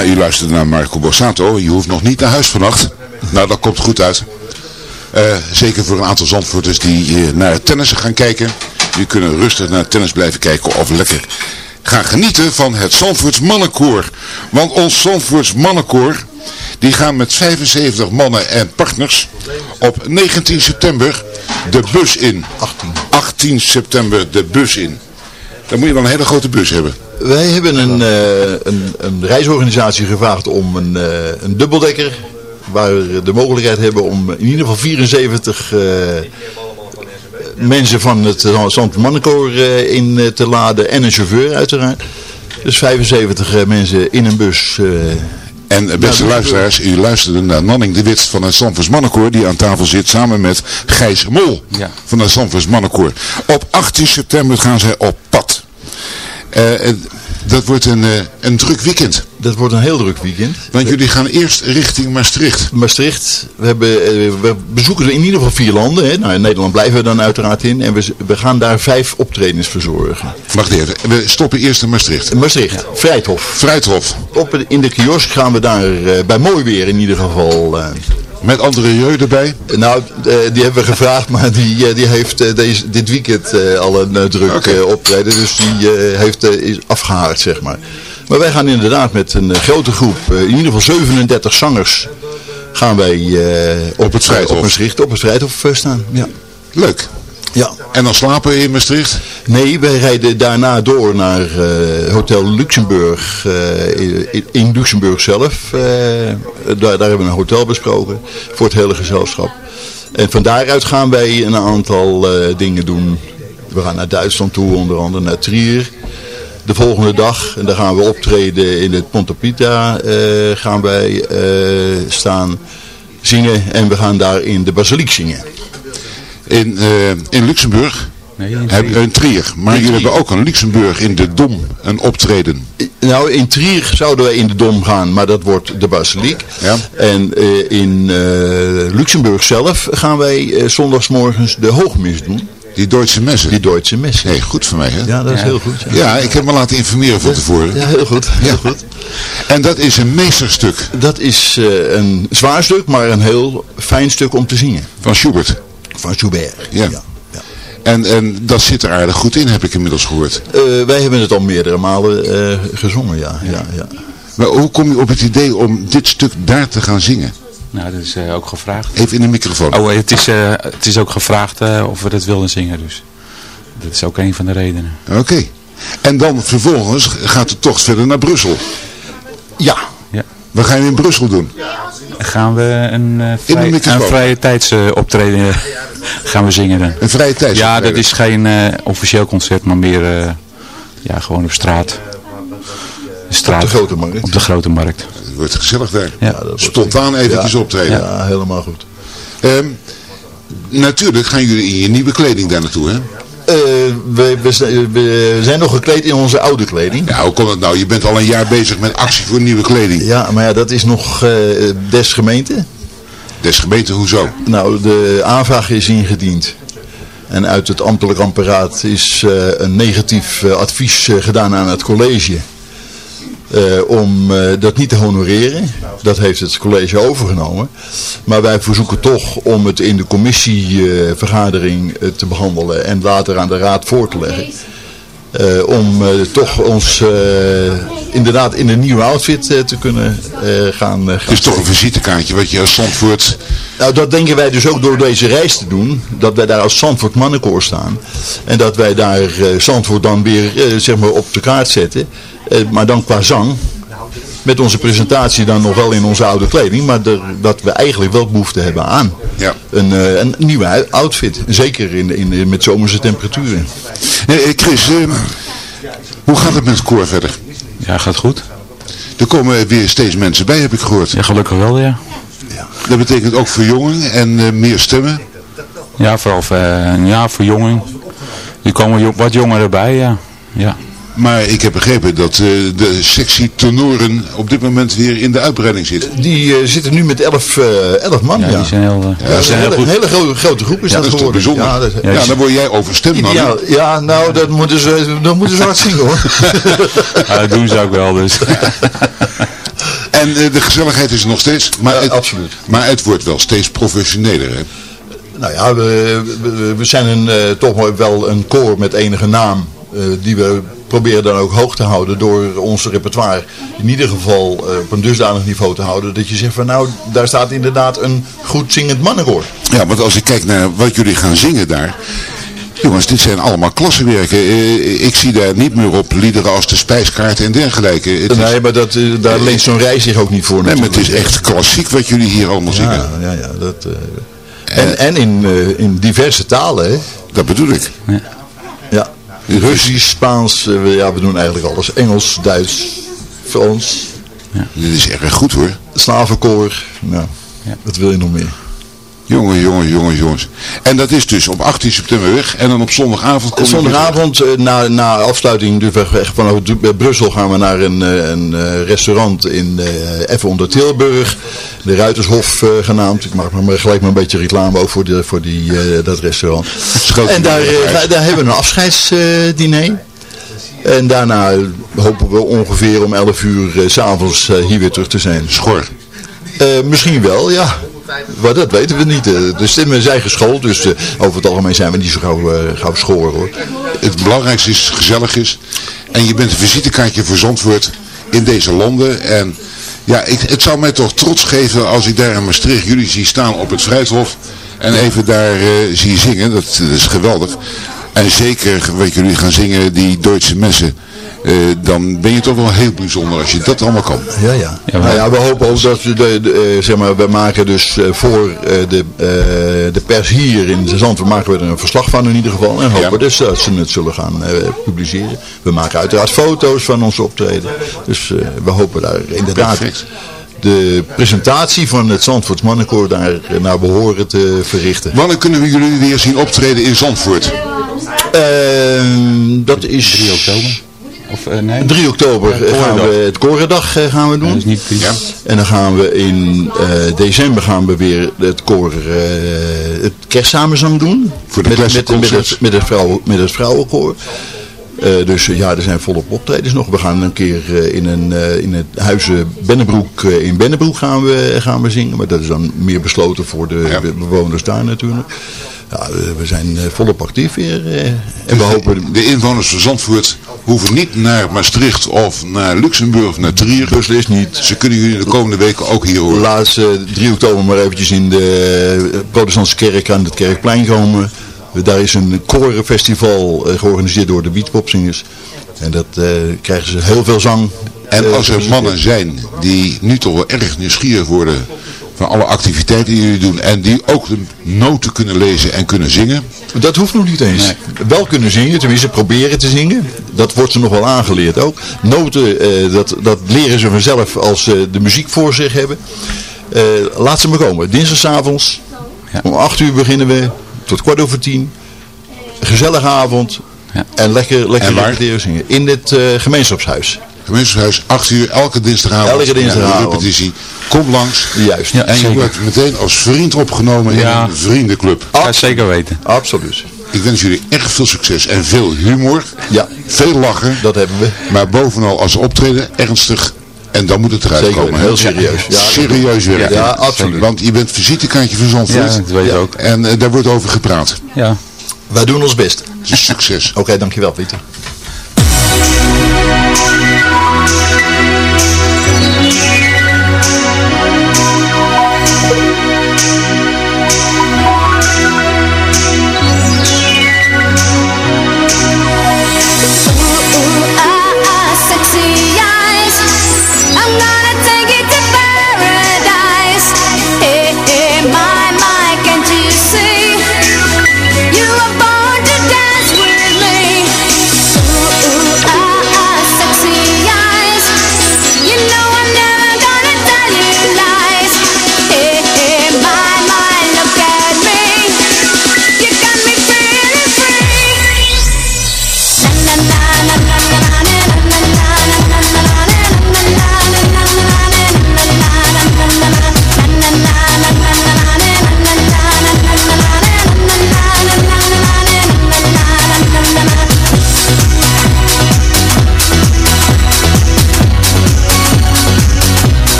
Ja, u luistert naar Marco Borsato. Je hoeft nog niet naar huis vannacht. Nou, dat komt goed uit. Eh, zeker voor een aantal zandvoorters die naar het tennissen gaan kijken. Die kunnen rustig naar het tennis blijven kijken of lekker gaan genieten van het Zandvoorts mannenkoor. Want ons Zandvoorts mannenkoor, die gaan met 75 mannen en partners op 19 september de bus in. 18. 18 september de bus in. Dan moet je wel een hele grote bus hebben. Wij hebben een, eh, een, een reisorganisatie gevraagd om een, eh, een dubbeldekker. Waar we de mogelijkheid hebben om in ieder geval 74 eh, mensen van het Zand Mannenkoor eh, in eh, te laden. En een chauffeur uiteraard. Dus 75 eh, mensen in een bus. eh, En beste luisteraars, u luisterde naar Nanning de Wit van het Zandvoors Mannenkoor, die aan tafel zit samen met Gijs Mol van het Zandvoors Mannenkoor. Op 18 september gaan zij op pad. Eh, en dat wordt een, eh, een druk weekend. Dat wordt een heel druk weekend. Want jullie gaan eerst richting Maastricht. Maastricht. We, hebben, eh, we bezoeken in ieder geval vier landen. Hè. Nou, in Nederland blijven we dan uiteraard in. En we, we gaan daar vijf optredens verzorgen. Wacht even, we stoppen eerst in Maastricht. Maastricht, Vrijthof. Vrijthof. Op, in de kiosk gaan we daar eh, bij mooi weer in ieder geval... Met andere jeu erbij? Nou, eh, die hebben we gevraagd, maar die, eh, die heeft eh, deze, dit weekend al een druk eh, optreden. Dus die heeft, is afgehaakt, zeg maar. Maar wij gaan inderdaad met een grote groep, in ieder geval 37 zangers, gaan wij op, het. Op Maastricht, op het Vrijthof eh, staan. Ja. Leuk. Ja. En dan slapen we in Maastricht? Nee, wij rijden daarna door naar eh, Hotel Luxemburg eh, in, in Luxemburg zelf. Eh, daar, daar hebben we een hotel besproken voor het hele gezelschap. En van daaruit gaan wij een aantal dingen doen. We gaan naar Duitsland toe, onder andere naar Trier. De volgende dag, en daar gaan we optreden in het Ponte Pita, gaan wij staan zingen. En we gaan daar in de basiliek zingen. In, eh, in Luxemburg? Nee, in Heb, een trier. Maar jullie hebben ook een Luxemburg in de Dom, een optreden. Nou, in Trier zouden wij in de Dom gaan, maar dat wordt de basiliek. Ja. En eh, in eh, Luxemburg zelf gaan wij eh, zondagsmorgens de hoogmis doen. Die Duitse messen? Die Duitse messen. Nee, goed voor mij hè? Ja, dat is heel goed. Ja, ik heb me laten informeren van tevoren. Ja, heel goed. Heel goed. En dat is een meesterstuk. Dat is eh, een zwaar stuk, maar een heel fijn stuk om te zingen. Van Schubert. Van Schubert. Ja. En, en dat zit er aardig goed in, heb ik inmiddels gehoord. Eh, wij hebben het al meerdere malen eh, gezongen, ja. ja. Ja, Maar hoe kom je op het idee om dit stuk daar te gaan zingen? Nou, dat is eh, ook gevraagd. Even in de microfoon. Oh, het is, eh, het is ook gevraagd eh, of we dat wilden zingen, dus. Dat is ook een van de redenen. Oké. En dan vervolgens gaat de tocht verder naar Brussel. Ja. Ja. Wat ga je in Brussel doen? Gaan we een, eh, vrij, een vrije tijdsoptreden eh, gaan we zingen dan. Een vrije tijd. Ja, dat is geen eh, officieel concert, maar meer eh, ja, gewoon op straat. straat. Op de grote markt. Op de grote markt. Het wordt gezellig daar. Ja. Spontaan eventjes Ja. optreden. Ja, helemaal goed. Ehm, natuurlijk gaan jullie in je nieuwe kleding daar naartoe, hè? Eh, we, we, zijn- we zijn nog gekleed in onze oude kleding. Ja, hoe komt het nou? Je bent al een jaar bezig met actie voor nieuwe kleding. Ja, maar ja, dat is nog eh, des gemeente. Des gemeente, hoezo? Nou, de aanvraag is ingediend. En uit het ambtelijk apparaat is eh, een negatief eh, advies eh, gedaan aan het college. Eh, om eh, dat niet te honoreren. Dat heeft het college overgenomen. Maar wij verzoeken toch om het in de commissievergadering eh, te behandelen en later aan de raad voor te leggen. Om toch ons inderdaad in een nieuwe outfit te kunnen gaan, Het is toch een visitekaartje wat je als Zandvoort... Nou, dat denken wij dus ook door deze reis te doen. Dat wij daar als Zandvoort mannenkoor staan. En dat wij daar Zandvoort dan weer zeg maar op de kaart zetten. Eh, maar dan qua zang. Met onze presentatie dan nog wel in onze oude kleding. Maar dat we eigenlijk wel behoefte hebben aan Ja. een, eh, een nieuwe outfit. Zeker in, in, in- met zomerse temperaturen. Nee, eh, Chris, hoe gaat het met het koor verder? Ja, gaat goed. Er komen weer steeds mensen bij, heb ik gehoord. Ja, gelukkig wel, ja. Dat betekent ook verjonging en eh, meer stemmen. Ja, vooral uh, ja, verjonging. Er komen wat jongeren bij, ja. ja. Maar ik heb begrepen dat eh, de sectie tenoren op dit moment weer in de uitbreiding zit. Die eh, zitten nu met 11 eh, 11 man. Ja, die zijn heel, eh, Ja, dat is een hele, goed. hele grote, grote groep is Ja, dat, dat is geworden. bijzonder. Ja, dat- Ja, dan word jij overstemd dan. Ideaal. Ja, nou, dat moeten ze, dat moeten ze hard zingen hoor. Ja, dat doen ze ook wel, dus. En eh, de gezelligheid is er nog steeds. Maar, het, absoluut. maar het wordt wel steeds professioneler. Hè? Nou ja, we, we, we zijn een, eh, toch wel een koor met enige naam. eh, die we proberen dan ook hoog te houden door ons repertoire in ieder geval eh, op een dusdanig niveau te houden. Dat je zegt van nou, daar staat inderdaad een goed zingend mannenkoor. Ja, want als ik kijk naar wat jullie gaan zingen daar. Jongens, dit zijn allemaal klassenwerken. Eh, ik zie daar niet meer op liederen als de spijskaart en dergelijke. Het is, Nee, maar dat, eh, daar leent zo'n reis zich ook niet voor nee, maar het is natuurlijk. echt klassiek wat jullie hier allemaal zingen. Ja, ja, ja. Dat, eh, en, en in, in diverse talen, hè. Dat bedoel ik. Ja. Russisch, Spaans, eh, we- ja, we doen eigenlijk alles. Engels, Duits, Frans, Dit is erg goed hoor. Slavenkoor. Nou, wat wil je nog meer? Jongen, jongen, jongen, jongens. En dat is dus op 18 september weg. En dan op zondagavond kom Zondagavond, eh, na, na afsluiting dus vanuit eh, Brussel gaan we naar een, eh, een restaurant in even onder Tilburg. De Ruitershof genaamd. Ik maak maar gelijk maar een beetje reclame ook voor, de, voor die, dat restaurant. En daar, daar, daar hebben we een afscheidsdiner. En daarna hopen we ongeveer om 11 uur s s'avonds hier weer terug te zijn. Schor. misschien wel, ja. Maar dat weten we niet. Eh, De stemmen zijn geschoold, dus eh, over het algemeen zijn we niet zo gauw, eh, gauw schoren hoor. Het belangrijkste is gezellig is. En je bent een visitekaartje voor Zandvoort in deze landen. En ja, ik, het zou mij toch trots geven als ik daar in Maastricht jullie zie staan op het Vrijthof. En even daar eh, zie zingen. Dat, dat is geweldig. En zeker wat jullie gaan zingen, die Duitse messen. Eh, dan ben je toch wel heel bijzonder als je dat allemaal kan. Ja, ja. nou ja, we hopen ook dat we de, de, eh, zeg maar, we maken dus eh, voor eh, de, eh, de pers hier in Zandvoort maken we er een verslag van in ieder geval. En hopen dus dat ze het zullen gaan eh, publiceren. We maken uiteraard foto's van ons optreden. Dus eh, we hopen daar inderdaad Perfect. de presentatie van het Zandvoorts mannenkoor daar naar behoren te verrichten. Wanneer kunnen we jullie weer zien optreden in Zandvoort? Ehm, dat is 3 oktober. Of, eh, nee? 3 oktober Ja, eh, gaan we het Korendag eh, gaan we doen. Dat is niet drie. En dan gaan we in eh, december gaan we weer het koor, eh, het kerstsamenzang doen. Voor de met, met, met, concerts. het, met, het vrouwen, met het vrouwenkoor. Eh, dus ja, er zijn volop optredens nog. We gaan een keer eh, in, een, eh, in het huizen Bennebroek eh, in Bennebroek gaan we, gaan we zingen. Maar dat is dan meer besloten voor de Ja. be- bewoners daar natuurlijk. Ja, we- zijn eh, volop actief weer. eh, en we hopen... De inwoners van Zandvoort hoeven niet naar Maastricht of naar Luxemburg of naar Trier. Beslist niet. Ze kunnen jullie de komende weken ook hier horen. Laatst eh, 3 oktober maar eventjes in de eh, protestantse kerk aan het Kerkplein komen. Daar is een korenfestival eh, georganiseerd door de beachpopzingers. En dat eh, krijgen ze heel veel zang. En eh, als er mannen zijn die nu toch wel erg nieuwsgierig worden van alle activiteiten die jullie doen en die ook de noten kunnen lezen en kunnen zingen. Dat hoeft nog niet eens. Wel kunnen zingen, tenminste proberen te zingen. Dat wordt ze nog wel aangeleerd ook. Noten, eh, dat, dat leren ze vanzelf als ze de muziek voor zich hebben. Eh, laat ze maar komen. Dinsdagavonds, om 8 uur beginnen we, tot kwart over tien. Gezellige avond. En lekker, lekker En zingen. In het eh, gemeenschapshuis. Gemeenschapshuis, 8 uur, elke dinsdagavond. Elke dinsdagavond. Ja, repetitie. Kom langs. Juist. en je wordt meteen als vriend opgenomen Ja. in een vriendenclub. Ja, zeker weten. Absoluut. Ik wens jullie erg veel succes en veel humor. Ja. Veel lachen. Dat hebben we. Maar bovenal als optreden ernstig. En dan moet het eruit Zeker, komen. heel serieus. Ja, serieus werken. Ja, absoluut. Want je bent visitekaartje van Zandvoort. Ja, dat weet ik ook. En eh, daar wordt over gepraat. Ja. Wij doen ons best. Dus succes. Oké, dankjewel Pieter.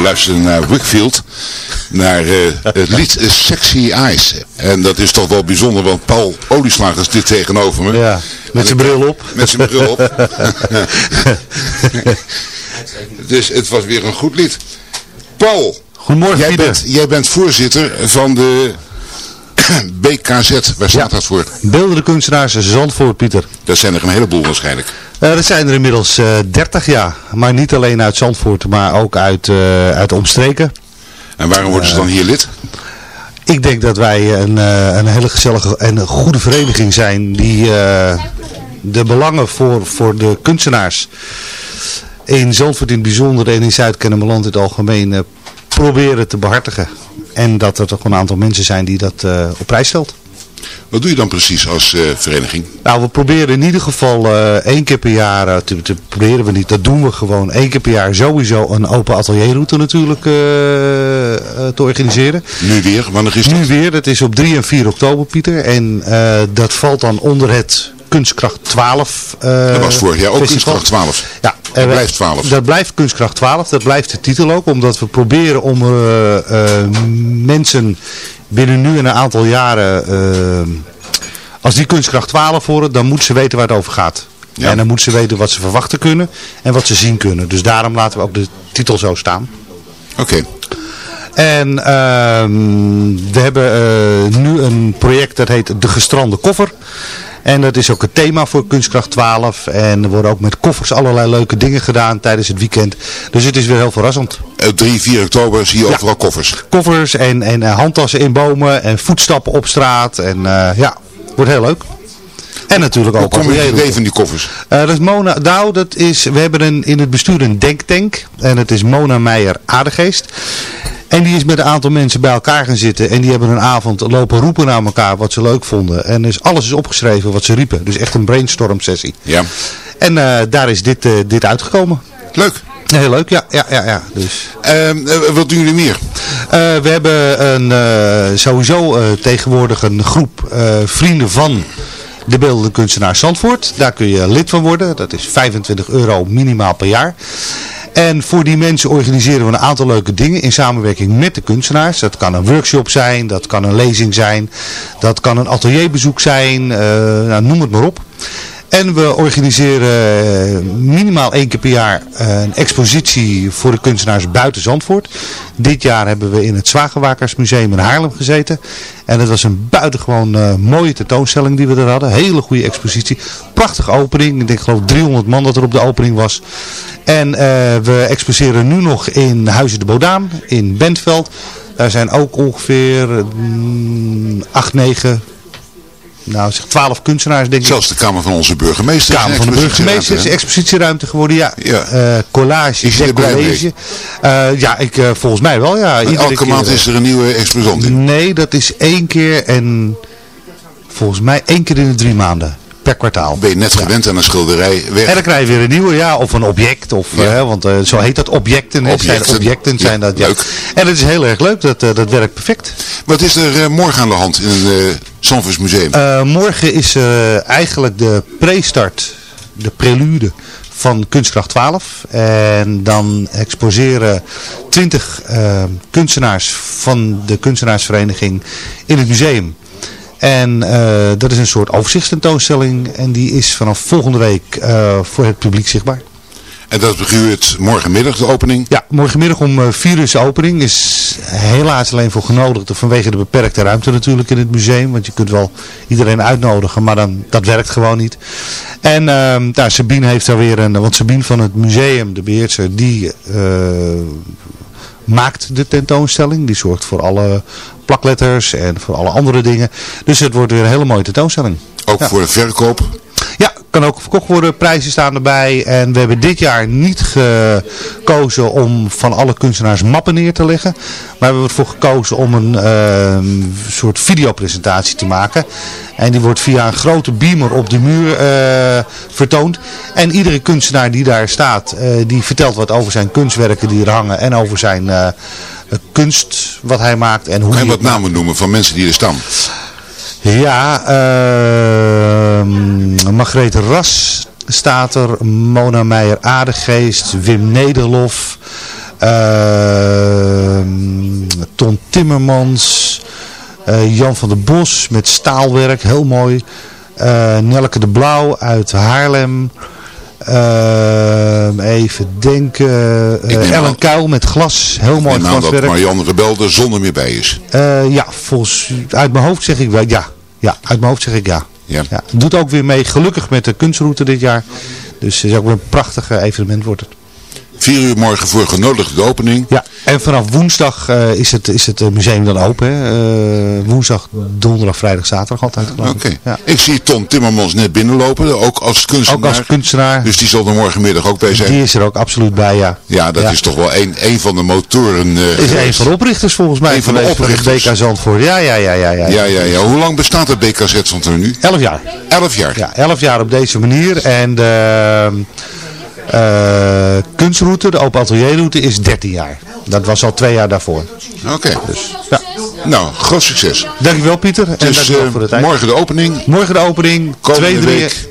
Luisterde naar Wickfield, naar uh, het lied Sexy Eyes. En dat is toch wel bijzonder, want Paul Olieslager is dit tegenover me. Ja, met zijn bril op. Met zijn bril op. dus het was weer een goed lied. Paul. Goedemorgen jij. Bent, jij bent voorzitter van de BKZ. Waar staat Ja. dat voor? Beeldende kunstenaars Zandvoort, Pieter. Dat zijn er een heleboel waarschijnlijk. Eh dat zijn er inmiddels eh 30 jaar. Maar niet alleen uit Zandvoort, maar ook uit, eh, uit omstreken. En waarom worden ze dan hier lid? Ik denk dat wij een, eh, een hele gezellige en goede vereniging zijn die eh, de belangen voor, voor de kunstenaars in Zandvoort in het bijzonder en in Zuid-Kennemerland in het algemeen eh, proberen te behartigen. En dat er toch een aantal mensen zijn die dat eh, op prijs stelt. Wat doe je dan precies als eh, vereniging? Nou, we proberen in ieder geval eh, één keer per jaar, eh, te, te proberen we niet, dat doen we gewoon één keer per jaar sowieso een open atelierroute natuurlijk te organiseren. Nu weer? Wanneer is dat? Nu weer, dat is op 3 en 4 oktober Pieter. En dat valt dan onder het Kunstkracht 12 eh, Dat was vorig jaar ook festival. Kunstkracht 12. Ja, Dat blijft 12. Dat blijft Kunstkracht 12, dat blijft de titel ook. Omdat we proberen om mensen binnen nu en een aantal jaren... eh, als die Kunstkracht 12 horen, dan moeten ze weten waar het over gaat. En dan moeten ze weten wat ze verwachten kunnen en wat ze zien kunnen. Dus daarom laten we ook de titel zo staan. Oké. En ehm, we hebben eh, nu een project dat heet De Gestrande Koffer. En dat is ook het thema voor Kunstkracht 12. En er worden ook met koffers allerlei leuke dingen gedaan tijdens het weekend. Dus het is weer heel verrassend. Op 3, 4 oktober zie je overal koffers. Koffers en, en eh, handtassen in bomen en voetstappen op straat. En eh, ja, wordt heel leuk. En natuurlijk ook Hoe kom je leven in die koffers? Eh, dat is Mona, nou, dat is, we hebben een, in het bestuur een denktank. En het is Mona Meijer Aardegeest. En die is met een aantal mensen bij elkaar gaan zitten. En die hebben een avond lopen roepen naar elkaar wat ze leuk vonden. En dus alles is opgeschreven wat ze riepen. Dus echt een brainstorm sessie. Ja. En eh, daar is dit, eh, dit uitgekomen. Leuk. Heel leuk, ja. ja, ja, ja. Dus. Ehm, eh, wat doen jullie meer? We hebben een, sowieso tegenwoordig een groep vrienden van de beeldende kunstenaar Zandvoort. Daar kun je lid van worden. Dat is 25 euro minimaal per jaar. En voor die mensen organiseren we een aantal leuke dingen in samenwerking met de kunstenaars. Dat kan een workshop zijn, dat kan een lezing zijn, dat kan een atelierbezoek zijn, eh, nou, noem het maar op. En we organiseren eh, minimaal één keer per jaar eh, een expositie voor de kunstenaars buiten Zandvoort. Dit jaar hebben we in het Zwagenwakersmuseum in Haarlem gezeten. En het was een buitengewoon eh, mooie tentoonstelling die we er hadden. Hele goede expositie. Prachtige opening. Ik denk geloof 300 man dat er op de opening was. En we exposeren nu nog in Huizen de Bodaan in Bentveld. Daar zijn ook ongeveer mm, 8, 9, nou zeg 12 kunstenaars denk ik. Zelfs de Kamer van onze burgemeester. Kamer is van de burgemeester is expositieruimte, geworden, ja. Ja. Eh, collage, Is je college. Eh, ja, ik, eh, volgens mij wel, ja. Elke keer, maand is er een nieuwe exposant in. Nee, dat is één keer en volgens mij één keer in de drie maanden. Per kwartaal. Ben je net gewend aan een schilderij weg. En dan krijg je weer een nieuwe, ja, of een object, of, Ja. want zo heet dat, objecten. hè, Objecten. Zijn objecten zijn dat, ja. leuk. En het is heel erg leuk, dat, dat werkt perfect. Wat is er morgen aan de hand in het Museum? Eh, morgen is eh, eigenlijk de pre-start, de prelude van Kunstkracht 12. En dan exposeren 20 eh, kunstenaars van de kunstenaarsvereniging in het museum. En dat is een soort overzichtstentoonstelling en die is vanaf volgende week voor het publiek zichtbaar. En dat gebeurt morgenmiddag, de opening? Ja, morgenmiddag om eh, 4 uur is de opening. Is helaas alleen voor genodigden vanwege de beperkte ruimte natuurlijk in het museum. Want je kunt wel iedereen uitnodigen, maar dan, dat werkt gewoon niet. En ehm nou, Sabine heeft daar weer een, want Sabine van het museum, de beheerster, die eh, maakt de tentoonstelling. Die zorgt voor alle plakletters en voor alle andere dingen. Dus het wordt weer een hele mooie tentoonstelling. Ook Ja. voor de verkoop? Ja, kan ook verkocht worden. Prijzen staan erbij. En we hebben dit jaar niet gekozen om van alle kunstenaars mappen neer te leggen. Maar we hebben ervoor gekozen om een ehm, soort videopresentatie te maken. En die wordt via een grote beamer op de muur eh, vertoond. En iedere kunstenaar die daar staat, eh, die vertelt wat over zijn kunstwerken die er hangen. En over zijn eh, kunst wat hij maakt. En hoe Kan hij je wat namen noemen van mensen die er staan? Ja, ehm Margreet Ras staat er, Mona Meijer Aardegeest, Wim Nederlof, Ehm, Ton Timmermans. eh, Jan van der Bos met staalwerk, heel mooi. Eh, Nelke de Blauw uit Haarlem. Ehm, even denken. neem Ellen aan- Kuil met glas, heel mooi En aan dat glaswerk. Marianne Rebel er zonder meer bij is. Eh, ja, volgens, uit mijn hoofd zeg ik wel ja. Ja, uit mijn hoofd zeg ik ja. Ja. Doet ook weer mee, gelukkig met de kunstroute dit jaar. Dus het is ook weer een prachtig eh, evenement wordt het. Vier uur morgen voor genodigde opening. Ja, en vanaf woensdag eh, is, het, is het eh, museum dan open. Hè? Eh, woensdag, donderdag, vrijdag, zaterdag altijd geloof Oké. ik. Ja. Ik zie Tom Timmermans net binnenlopen, ook als kunstenaar. Ook als kunstenaar. Dus die zal er morgenmiddag ook bij zijn. Die is er ook absoluut bij, ja. Ja, dat Ja. is toch wel een, een van de motoren eh, Is een van de oprichters volgens mij Een van de geweest oprichters. BK Zandvoort. Ja, ja, ja, ja. ja. Ja, ja, ja. Hoe lang bestaat het BKZ er nu? Elf jaar. Elf jaar. Ja, elf jaar op deze manier. En de eh, kunstroute, de open atelierroute, is 13 jaar. Dat was al twee jaar daarvoor. Oké. Dus, ja. Nou, groot succes. Dankjewel Pieter. En Dus dankjewel eh, voor de tijd. morgen de opening. Morgen de opening. Komende twee, drie... week.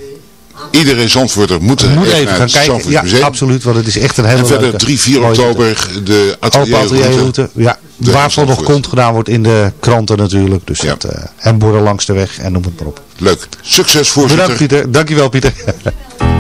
Iedereen Zandvoorter moet, er Moet even naar gaan kijken. Ja, absoluut. Want het is echt een hele En verder leuke, 3, 4 mooie oktober de Open atelierroute. Ja, waarvoor nog kont gedaan wordt in de kranten natuurlijk. Dus dat, eh, en borden langs de weg en noem het maar op. Leuk. Succes voorzitter. Bedankt Pieter. Dankjewel Pieter.